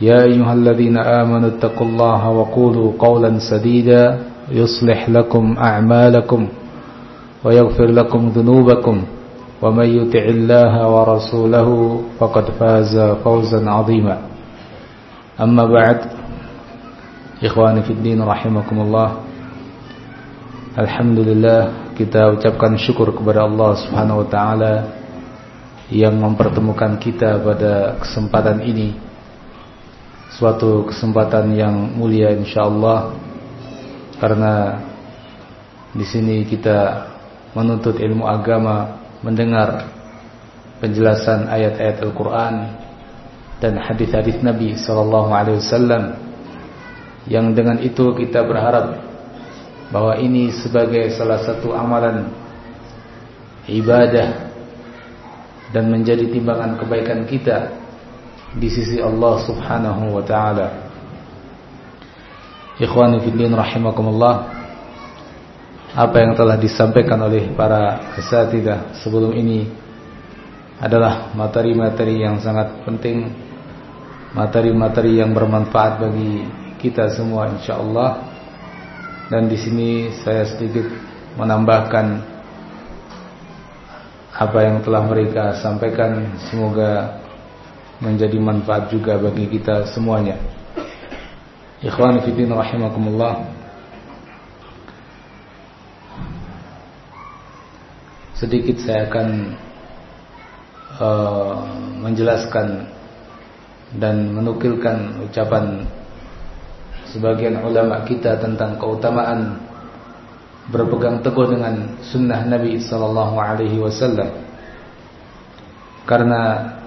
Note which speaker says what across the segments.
Speaker 1: يا أيها الذين آمنوا اتقوا الله وقولوا قولا سديدا يصلح لكم أعمالكم ويغفر لكم ذنوبكم ومن يطع الله ورسوله فقد فاز فوزا عظيما أما بعد إخواني في الدين رحمكم الله Alhamdulillah kita ucapkan syukur kepada Allah Subhanahu wa taala yang mempertemukan kita pada kesempatan ini. Suatu kesempatan yang mulia insyaallah. Karena di sini kita menuntut ilmu agama, mendengar penjelasan ayat-ayat Al-Qur'an dan hadis-hadis Nabi sallallahu alaihi wasallam. Yang dengan itu kita berharap bahwa ini sebagai salah satu amalan ibadah dan menjadi timbangan kebaikan kita di sisi Allah Subhanahu wa taala. Ikhwani fillah rahimakumullah. Apa yang telah disampaikan oleh para asatidzah sebelum ini adalah materi-materi yang sangat penting, materi-materi yang bermanfaat bagi kita semua insyaallah. Dan di sini saya sedikit menambahkan apa yang telah mereka sampaikan semoga menjadi manfaat juga bagi kita semuanya. Ikhwan fillah rahimakumullah. Sedikit saya akan uh, menjelaskan dan menukilkan ucapan sebagian ulama kita tentang keutamaan berpegang teguh dengan sunnah Nabi sallallahu alaihi wasallam karena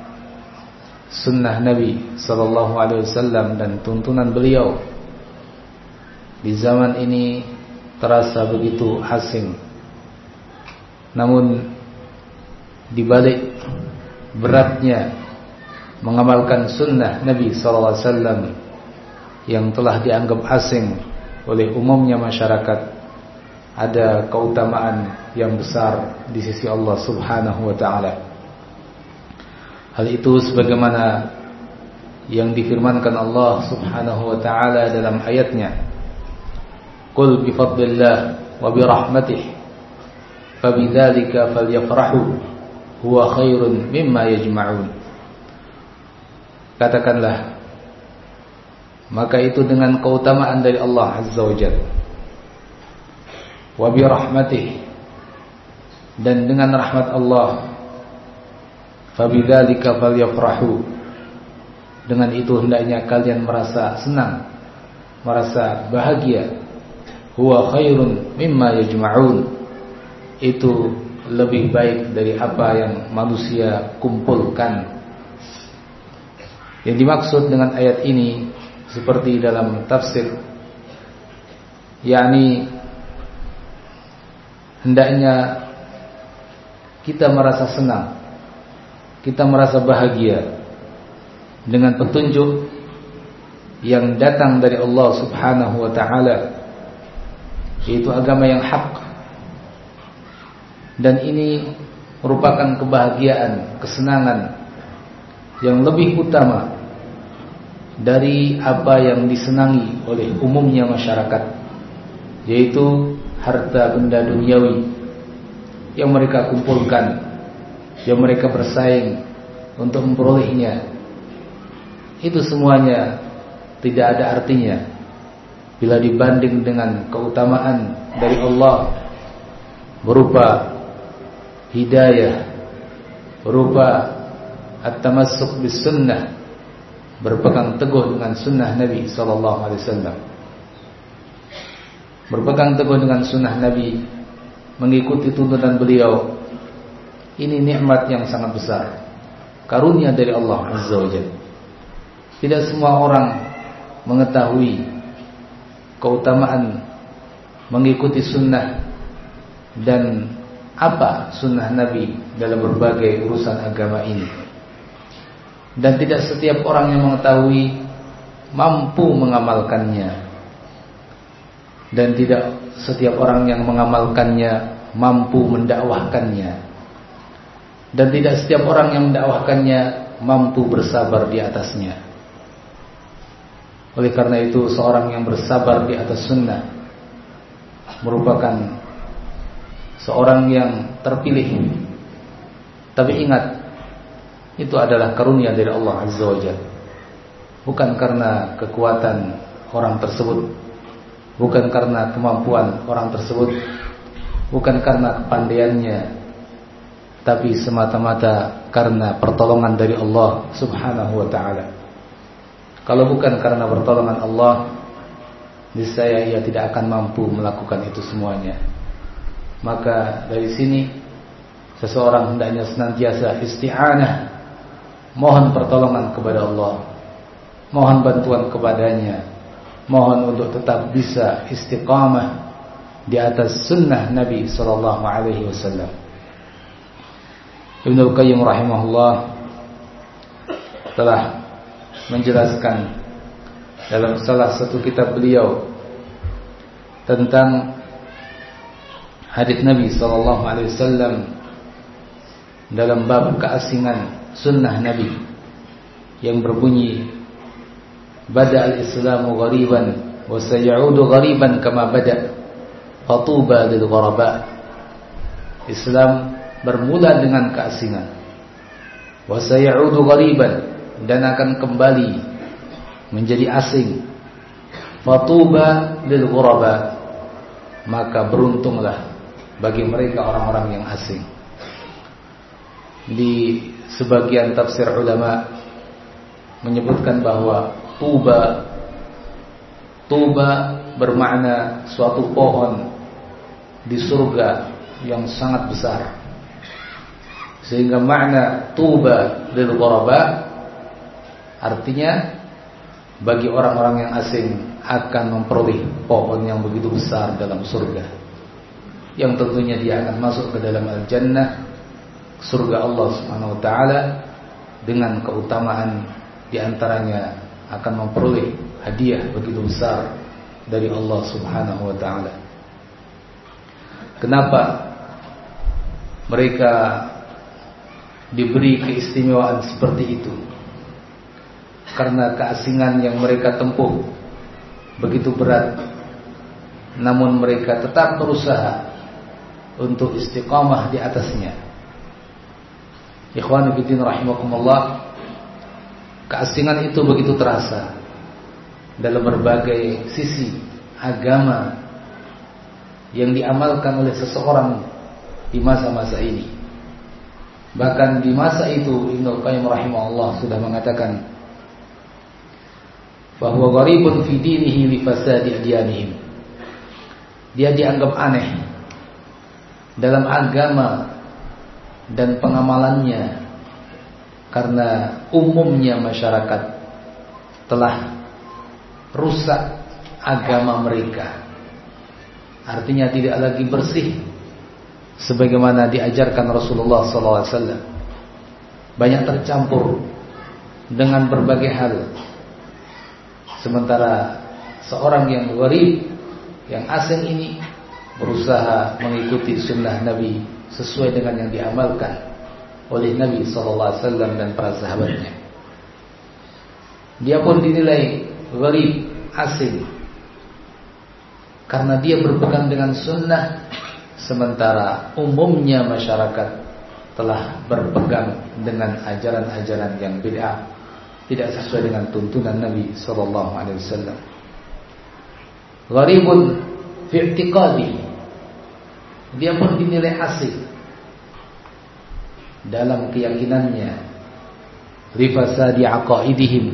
Speaker 1: sunnah Nabi sallallahu alaihi wasallam dan tuntunan beliau di zaman ini terasa begitu asing namun di balik beratnya mengamalkan sunnah Nabi sallallahu alaihi wasallam yang telah dianggap asing oleh umumnya masyarakat ada keutamaan yang besar di sisi Allah Subhanahu wa taala. Hal itu sebagaimana yang difirmankan Allah Subhanahu wa taala dalam ayatnya. Qul bi fadlillah wa bi rahmatih fabidzalika falyafrahu huwa khairun mimma yajma'un. Katakanlah maka itu dengan keutamaan dari Allah Azza wa Jalla wa bi rahmatih dan dengan rahmat Allah fabidzalika falyafrahu. Dengan itu hendaknya kalian merasa senang merasa bahagia. Huwa khairun mimma yajma'un. Itu lebih baik dari apa yang manusia kumpulkan. Yang dimaksud dengan ayat ini seperti dalam tafsir yakni hendaknya kita merasa senang kita merasa bahagia dengan petunjuk yang datang dari Allah Subhanahu wa taala yaitu agama yang hak. Dan ini merupakan kebahagiaan, kesenangan yang lebih utama dari apa yang disenangi oleh umumnya masyarakat yaitu harta benda duniawi yang mereka kumpulkan yang mereka bersaing untuk memperolehnya. Itu semuanya tidak ada artinya. Bila dibanding dengan keutamaan dari Allah berupa hidayah berupa at-tamassuk bis sunnah berpegang teguh dengan sunnah Nabi sallallahu alaihi wasallam. Berpegang teguh dengan sunnah Nabi mengikuti tuntunan beliau ini nikmat yang sangat besar karunia dari Allah azza wajalla tidak semua orang mengetahui keutamaan mengikuti sunnah dan apa sunnah Nabi dalam berbagai urusan agama ini. Dan tidak setiap orang yang mengetahui mampu mengamalkannya. Dan tidak setiap orang yang mengamalkannya mampu mendakwahkannya. Dan tidak setiap orang yang mendakwahkannya mampu bersabar di atasnya. Oleh karena itu seorang yang bersabar di atas sunnah merupakan seorang yang terpilih. Tapi ingat, itu adalah karunia dari Allah Azza wa Jalla. Bukan karena kekuatan orang tersebut, bukan karena kemampuan orang tersebut, bukan karena kepandaiannya, tapi semata-mata karena pertolongan dari Allah Subhanahu wa taala. Kalau bukan karena pertolongan Allah, niscaya ia tidak akan mampu melakukan itu semuanya. Maka dari sini seseorang hendaknya senantiasa isti'anah, mohon pertolongan kepada Allah, mohon bantuan kepadanya, mohon untuk tetap bisa istiqamah di atas sunnah Nabi sallallahu alaihi wasallam. Ibnu Qayyim rahimahullah telah menjelaskan dalam salah satu kitab beliau tentang hadis Nabi sallallahu alaihi wasallam dalam bab keasingan sunnah Nabi yang berbunyi bada al-islamu ghariban wa sayaudu ghariban kama bada fatuba lil Islam bermula dengan keasingan wa sayaudu ghariban dan akan kembali menjadi asing. Fatuba lil ghuraba maka beruntunglah bagi mereka orang-orang yang asing. Di sebagian tafsir ulama menyebutkan bahwa tuba tuba bermakna suatu pohon di surga yang sangat besar. Sehingga makna tuba lil ghuraba Artinya bagi orang-orang yang asing akan memperoleh pohon yang begitu besar dalam surga. Yang tentunya dia akan masuk ke dalam al-jannah surga Allah Subhanahu wa taala dengan keutamaan di antaranya akan memperoleh hadiah begitu besar dari Allah Subhanahu wa taala. Kenapa mereka diberi keistimewaan seperti itu? karena keasingan yang mereka tempuh begitu berat. Namun mereka tetap berusaha untuk istiqamah di atasnya. Ikhwan fillah rahimakumullah keasingan itu begitu terasa dalam berbagai sisi agama yang diamalkan oleh seseorang di masa-masa ini bahkan di masa itu Ibnu Qayyim rahimahullah sudah mengatakan bahwa gharibun fi dinihi li fasadi diyanihim. Dia dianggap aneh dalam agama dan pengamalannya karena umumnya masyarakat telah rusak agama mereka. Artinya tidak lagi bersih sebagaimana diajarkan Rasulullah SAW. Banyak tercampur dengan berbagai hal Sementara seorang yang gharib, yang asing ini berusaha mengikuti sunnah Nabi sesuai dengan yang diamalkan oleh Nabi SAW dan para sahabatnya. Dia pun dinilai gharib, asing karena dia berpegang dengan sunnah sementara umumnya masyarakat telah berpegang dengan ajaran-ajaran yang bid'ah tidak sesuai dengan tuntunan Nabi sallallahu alaihi wasallam.
Speaker 2: Gharibun fi i'tiqadi. Dia pun dinilai asing dalam keyakinannya. Rifasadi aqaidihim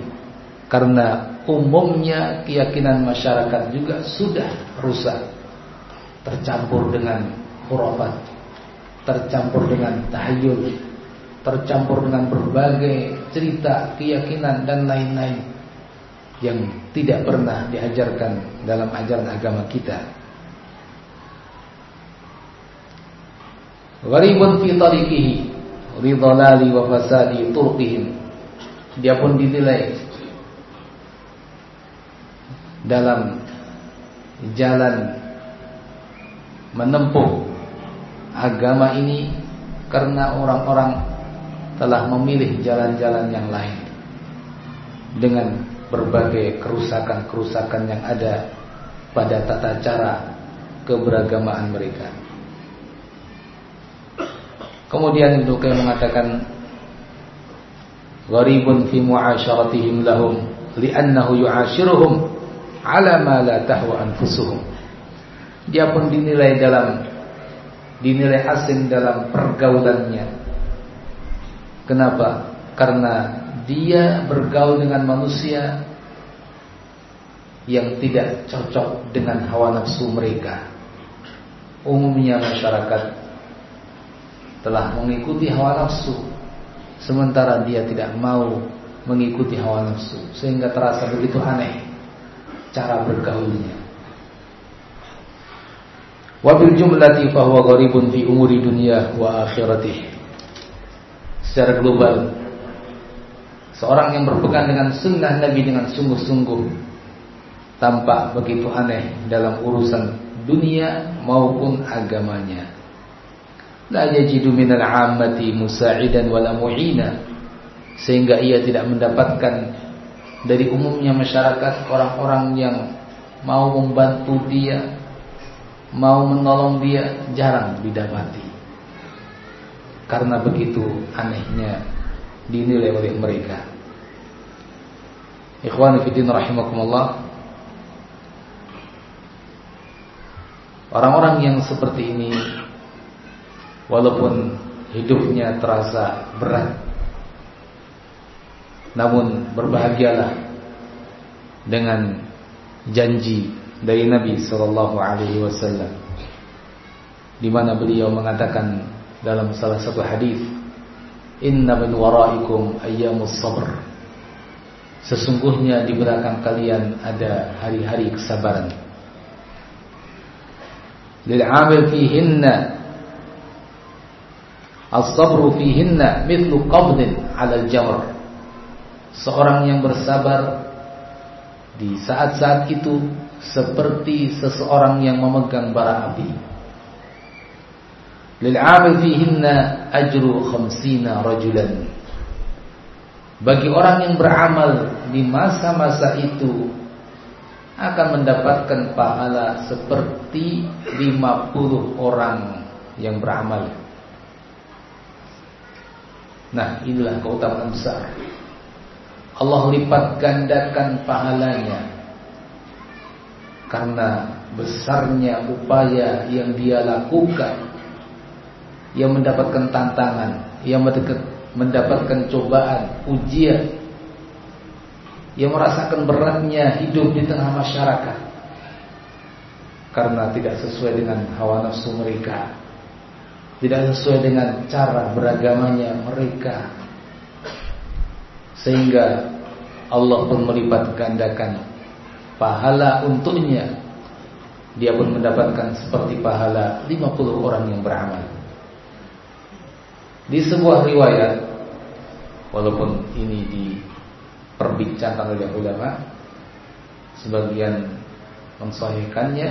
Speaker 2: karena umumnya keyakinan masyarakat juga sudah rusak tercampur dengan khurafat tercampur dengan tahayul tercampur dengan berbagai cerita, keyakinan dan lain-lain yang tidak pernah diajarkan dalam ajaran agama kita. Gharibun fi tariqihi ridhalali wa fasadi turqihim. Dia pun dinilai dalam jalan menempuh agama ini karena orang-orang telah memilih jalan-jalan yang lain dengan berbagai kerusakan-kerusakan yang ada pada tata cara keberagamaan mereka. Kemudian Ibnu Qayyim mengatakan gharibun fi mu'asyaratihim lahum li'annahu yu'ashiruhum ala ma la tahwa anfusuhum. Dia pun dinilai dalam dinilai asing dalam pergaulannya Kenapa? Karena dia bergaul dengan manusia yang tidak cocok dengan hawa nafsu mereka. Umumnya masyarakat telah mengikuti hawa nafsu sementara dia tidak mau mengikuti hawa nafsu sehingga terasa begitu aneh cara bergaulnya. Wabil jumlati fahuwa gharibun fi umuri dunia wa akhiratih secara global. Seorang yang berpegang dengan sunnah Nabi dengan sungguh-sungguh tampak begitu aneh dalam urusan dunia maupun agamanya. La yajidu minal ammati musa'idan wala mu'ina sehingga ia tidak mendapatkan dari umumnya masyarakat orang-orang yang mau membantu dia, mau menolong dia jarang didapati karena begitu anehnya dinilai oleh mereka. Ikhwan fillah rahimakumullah. Orang-orang yang seperti ini walaupun hidupnya terasa berat namun berbahagialah dengan janji dari Nabi sallallahu alaihi wasallam di mana beliau mengatakan dalam salah satu hadis inna min waraikum ayyamus sabr. Sesungguhnya di belakang kalian ada hari-hari kesabaran. Lil amil fihinna as-sabru fihinna mithlu qabdin 'ala al-jamr seorang yang bersabar di saat-saat itu seperti seseorang yang memegang bara api Lil'amil fihinna ajru khamsina rajulan. Bagi orang yang beramal di masa-masa itu akan mendapatkan pahala seperti 50 orang yang beramal. Nah, inilah keutamaan besar. Allah lipat gandakan pahalanya karena besarnya upaya yang dia lakukan yang mendapatkan tantangan, yang mendapatkan cobaan, ujian, yang merasakan beratnya hidup di tengah masyarakat. Karena tidak sesuai dengan hawa nafsu mereka, tidak sesuai dengan cara beragamanya mereka, sehingga Allah pun melipat gandakan pahala untuknya. Dia pun mendapatkan seperti pahala 50 orang yang beramal. Di sebuah riwayat Walaupun ini diperbincangkan oleh ulama Sebagian mensahihkannya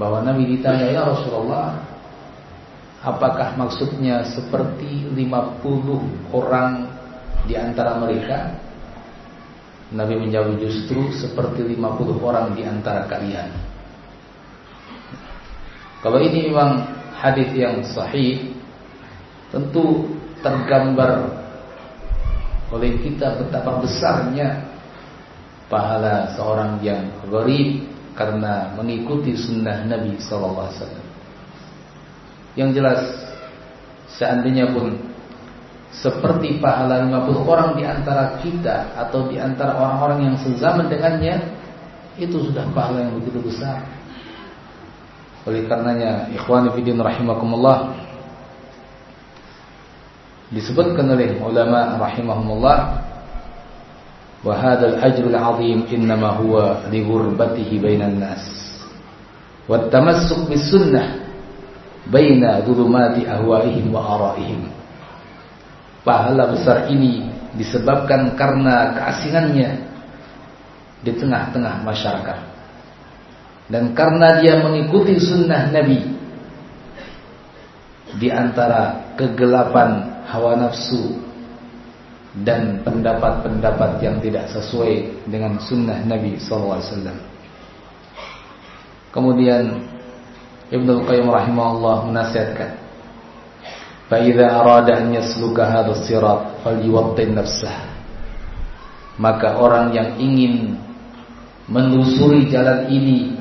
Speaker 2: Bahwa Nabi ditanya Ya Rasulullah Apakah maksudnya seperti 50 orang di antara mereka Nabi menjawab justru seperti 50 orang di antara kalian Kalau ini memang hadis yang sahih tentu tergambar oleh kita betapa besarnya pahala seorang yang gharib karena mengikuti sunnah Nabi Wasallam. Yang jelas, seandainya pun seperti pahala 50 orang di antara kita atau di antara orang-orang yang sezaman dengannya, itu sudah pahala yang begitu besar. Oleh karenanya, ikhwani fillah rahimakumullah, disebutkan oleh ulama rahimahumullah wa hadzal ajrul azim innama huwa li ghurbatihi bainan nas wa tamassuk bis sunnah baina dhulumati ahwaihim wa araihim pahala besar ini disebabkan karena keasingannya di tengah-tengah masyarakat dan karena dia mengikuti sunnah Nabi di antara kegelapan hawa nafsu dan pendapat-pendapat yang tidak sesuai dengan sunnah Nabi SAW. Kemudian Ibnu Qayyim rahimahullah menasihatkan, "Fa'idza arada an yasluka hadzal sirat falyuwattin nafsah." Maka orang yang ingin menelusuri jalan ini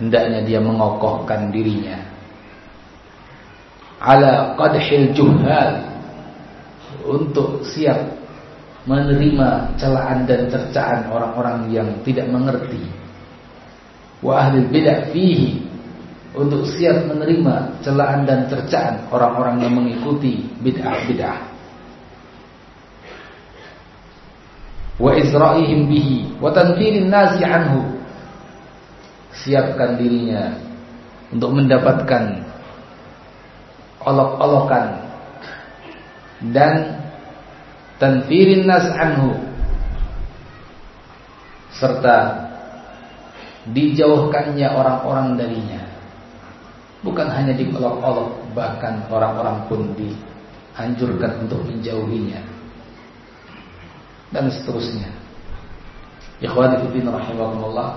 Speaker 2: hendaknya dia mengokohkan dirinya ala qadhil juhal untuk siap menerima celaan dan cercaan orang-orang yang tidak mengerti wa ahli bid'ah fihi untuk siap menerima celaan dan cercaan orang-orang yang mengikuti bid'ah-bid'ah. Wa izra'ihim bihi wa tanfirin nasi anhu. Siapkan dirinya untuk mendapatkan olok-olokan dan tanfirin nas anhu serta dijauhkannya orang-orang darinya bukan hanya diolok-olok bahkan orang-orang pun dianjurkan untuk menjauhinya. Dan seterusnya. Ikhwani fillah rahimakumullah.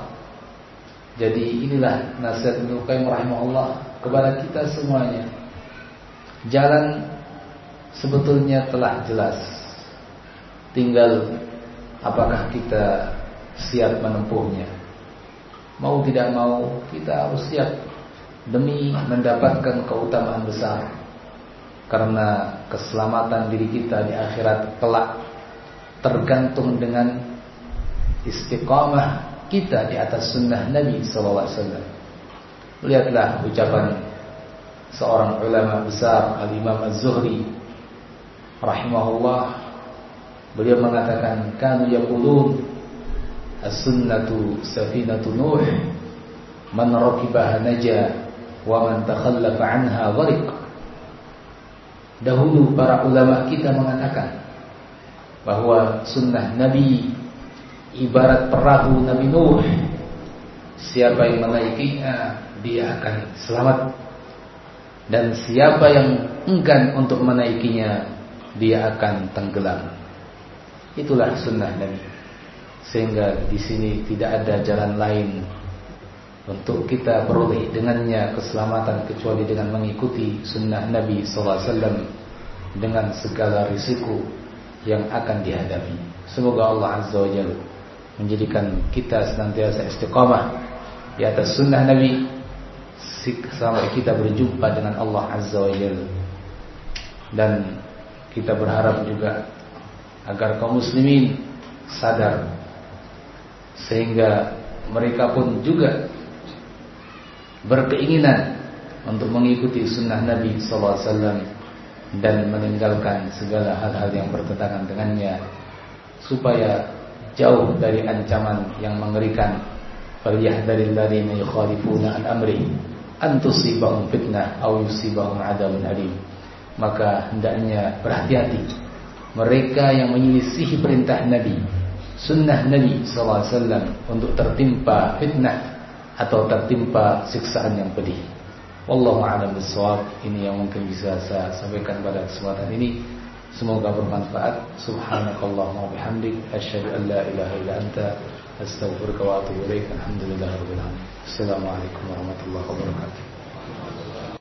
Speaker 2: Jadi inilah nasihat Ibnu Qayyim rahimahullah kepada kita semuanya. Jalan sebetulnya telah jelas. Tinggal apakah kita siap menempuhnya. Mau tidak mau kita harus siap demi mendapatkan keutamaan besar. Karena keselamatan diri kita di akhirat kelak tergantung dengan istiqamah kita di atas sunnah Nabi SAW. Lihatlah ucapan seorang ulama besar Al-Imam Az-Zuhri rahimahullah beliau mengatakan kanu yaqulun as-sunnatu safinatu nuh man rakibaha naja wa man takhallafa anha dahulu para ulama kita mengatakan bahwa sunnah Nabi ibarat perahu Nabi Nuh siapa yang menaikinya dia akan selamat dan siapa yang enggan untuk menaikinya dia akan tenggelam. Itulah sunnah Nabi. Sehingga di sini tidak ada jalan lain untuk kita peroleh dengannya keselamatan kecuali dengan mengikuti sunnah Nabi SAW dengan segala risiko yang akan dihadapi. Semoga Allah Azza wa Jalla menjadikan kita senantiasa istiqamah di atas sunnah Nabi sampai kita berjumpa dengan Allah Azza wa Jalla. Dan kita berharap juga agar kaum muslimin sadar sehingga mereka pun juga berkeinginan untuk mengikuti sunnah Nabi SAW dan meninggalkan segala hal-hal yang bertentangan dengannya supaya jauh dari ancaman yang mengerikan. Falyahdharil ladzina yukhalifuna an amri antusibahum fitnah au yusibahum adzabun alim. Maka hendaknya berhati-hati mereka yang menyelisihi perintah Nabi, sunnah Nabi SAW untuk tertimpa fitnah atau tertimpa siksaan yang pedih. Wallahu a'lam bishawab. Ini yang mungkin bisa saya sampaikan pada kesempatan ini. Semoga bermanfaat. Subhanakallahumma wa bihamdik asyhadu an la ilaha illa anta astaghfiruka wa atubu ilaik. Alhamdulillahirabbil alamin. Assalamualaikum warahmatullahi wabarakatuh.